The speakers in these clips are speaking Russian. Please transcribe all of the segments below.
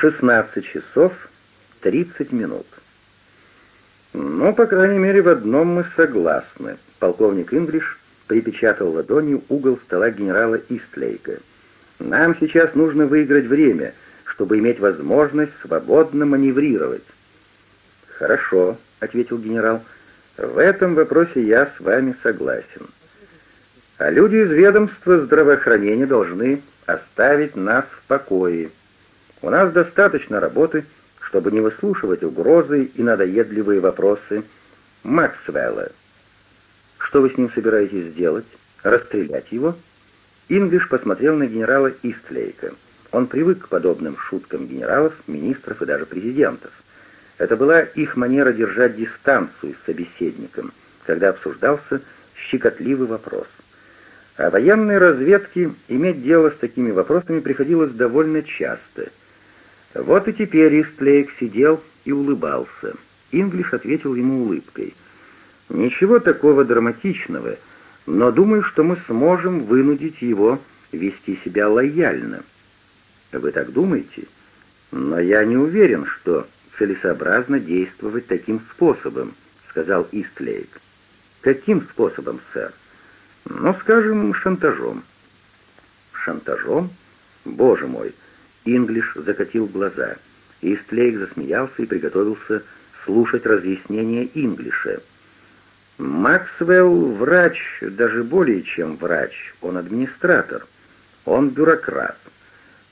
16 часов 30 минут. Но, по крайней мере, в одном мы согласны. Полковник Инглиш припечатал ладонью угол стола генерала Истлейка. Нам сейчас нужно выиграть время, чтобы иметь возможность свободно маневрировать. Хорошо, ответил генерал. В этом вопросе я с вами согласен. А люди из ведомства здравоохранения должны оставить нас в покое. У нас достаточно работы, чтобы не выслушивать угрозы и надоедливые вопросы Максвелла. Что вы с ним собираетесь сделать? Расстрелять его? Инглиш посмотрел на генерала Истлейка. Он привык к подобным шуткам генералов, министров и даже президентов. Это была их манера держать дистанцию с собеседником, когда обсуждался щекотливый вопрос. А военной разведке иметь дело с такими вопросами приходилось довольно часто — вот и теперь Истлейк сидел и улыбался. Инглиш ответил ему улыбкой. «Ничего такого драматичного, но думаю, что мы сможем вынудить его вести себя лояльно». «Вы так думаете? Но я не уверен, что целесообразно действовать таким способом», — сказал Истлейк. «Каким способом, сэр?» «Ну, скажем, шантажом». «Шантажом? Боже мой!» Инглиш закатил глаза. Истлейк засмеялся и приготовился слушать разъяснение Инглиша. «Максвелл — врач, даже более чем врач, он администратор, он бюрократ.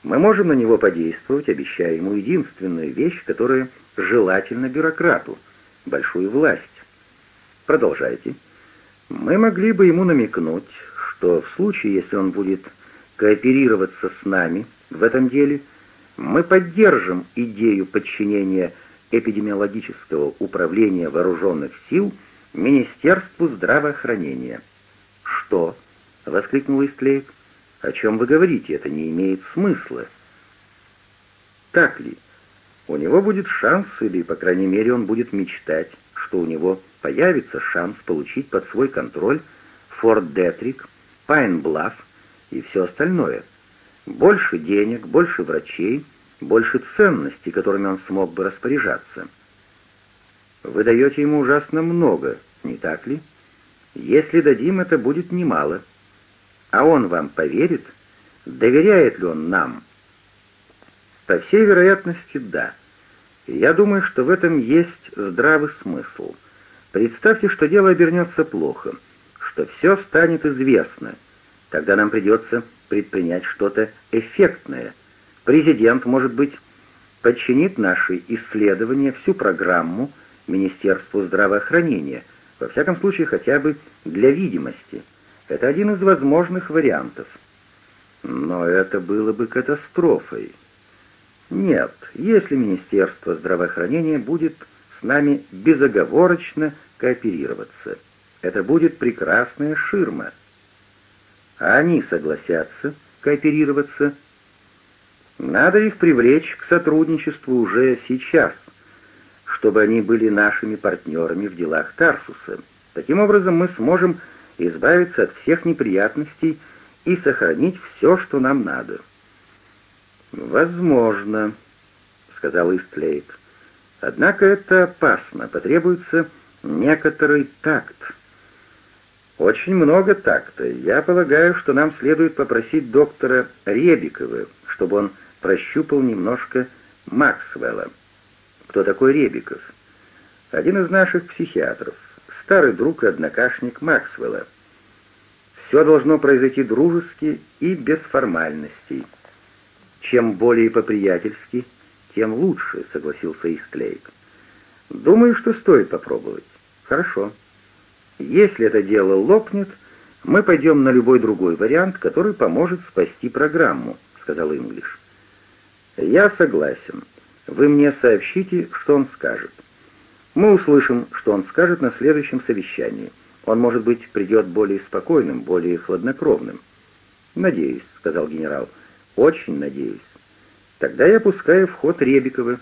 Мы можем на него подействовать, обещая ему единственную вещь, которая желательна бюрократу — большую власть. Продолжайте. Мы могли бы ему намекнуть, что в случае, если он будет кооперироваться с нами — в этом деле, мы поддержим идею подчинения эпидемиологического управления вооруженных сил Министерству здравоохранения. «Что?» — воскликнул Истлейк. «О чем вы говорите? Это не имеет смысла». «Так ли? У него будет шанс, или, по крайней мере, он будет мечтать, что у него появится шанс получить под свой контроль Форт Детрик, Пайн Блафф и все остальное. Больше денег, больше врачей, больше ценностей, которыми он смог бы распоряжаться. Вы даете ему ужасно много, не так ли? Если дадим, это будет немало. А он вам поверит? Доверяет ли он нам? По всей вероятности, да. Я думаю, что в этом есть здравый смысл. Представьте, что дело обернется плохо, что все станет известно. Тогда нам придется предпринять что-то эффектное. Президент, может быть, подчинит наши исследования всю программу Министерству здравоохранения, во всяком случае хотя бы для видимости. Это один из возможных вариантов. Но это было бы катастрофой. Нет, если Министерство здравоохранения будет с нами безоговорочно кооперироваться, это будет прекрасная ширма — а они согласятся кооперироваться, надо их привлечь к сотрудничеству уже сейчас, чтобы они были нашими партнерами в делах Тарсуса. Таким образом мы сможем избавиться от всех неприятностей и сохранить все, что нам надо. «Возможно», — сказал Истлейт. «Однако это опасно, потребуется некоторый такт». «Очень много так-то. Я полагаю, что нам следует попросить доктора Ребикова, чтобы он прощупал немножко Максвелла». «Кто такой Ребиков?» «Один из наших психиатров. Старый друг и однокашник Максвелла. Все должно произойти дружески и без формальностей. Чем более по-приятельски, тем лучше», — согласился Исклейк. «Думаю, что стоит попробовать». «Хорошо». Если это дело лопнет, мы пойдем на любой другой вариант, который поможет спасти программу», — сказал Инглиш. «Я согласен. Вы мне сообщите, что он скажет. Мы услышим, что он скажет на следующем совещании. Он, может быть, придет более спокойным, более хладнокровным». «Надеюсь», — сказал генерал. «Очень надеюсь. Тогда я пускаю в ход Ребикова».